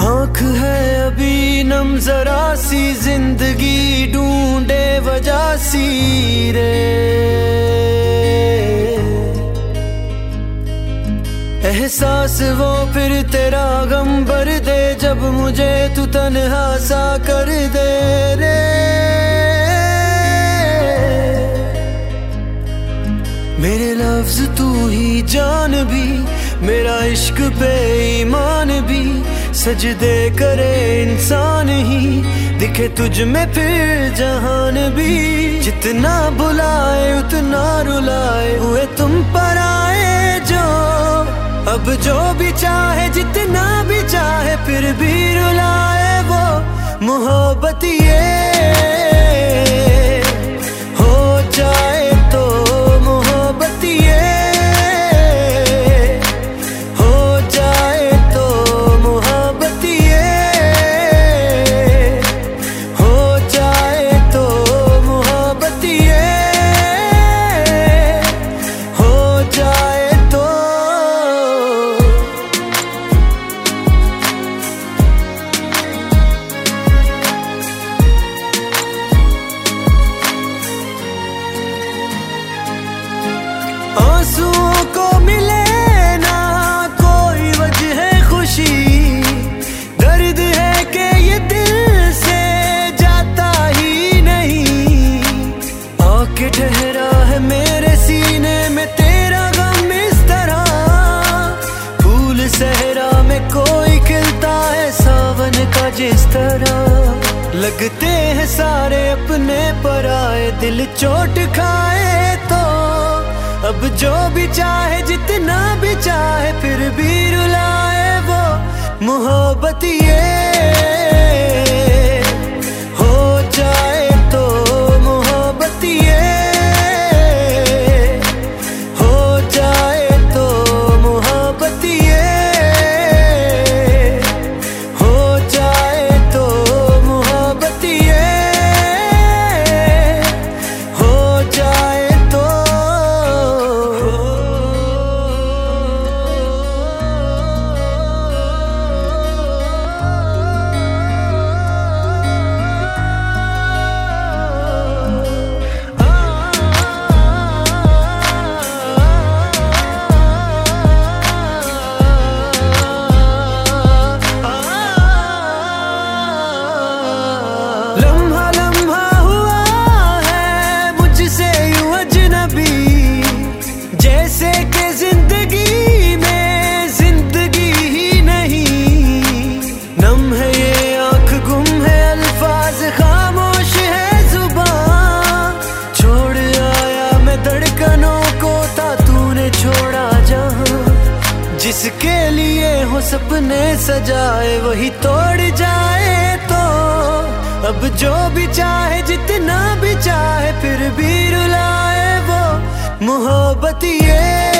آنکھ ہے ابھی ذرا سی، زندگی ڈھونڈے وجہ سی رے۔ احساس وہ پھر تیرا غم بر دے، جب مجھے تو تنہا سا کر دے رے۔ میرے لفظ تو ہی جان بھی، میرا عشق پہ ایمان بھی۔ سجدے کرے انسان ہی۔ دکھے تجھ میں پھر جہان بھی۔ جتنا بلائے اتنا رلائے ہوئے تم پر آئے جو۔ اب جو بھی چاہے، جتنا بھی چاہے، پھر بھی رلائے وہ۔ محبت یہ جس طرح لگتے ہیں سارے اپنے پر آئے، دل چوٹ کھائے تو اب جو بھی چاہے، جتنا بھی چاہے، پھر بھی رلائے وہ۔ محبت یہ جس کے لیے ہو سپنے سجائے، وہی توڑ جائے تو۔ اب جو بھی چاہے، جتنا بھی چاہے، پھر بھی رلائے وہ۔ محبت یہ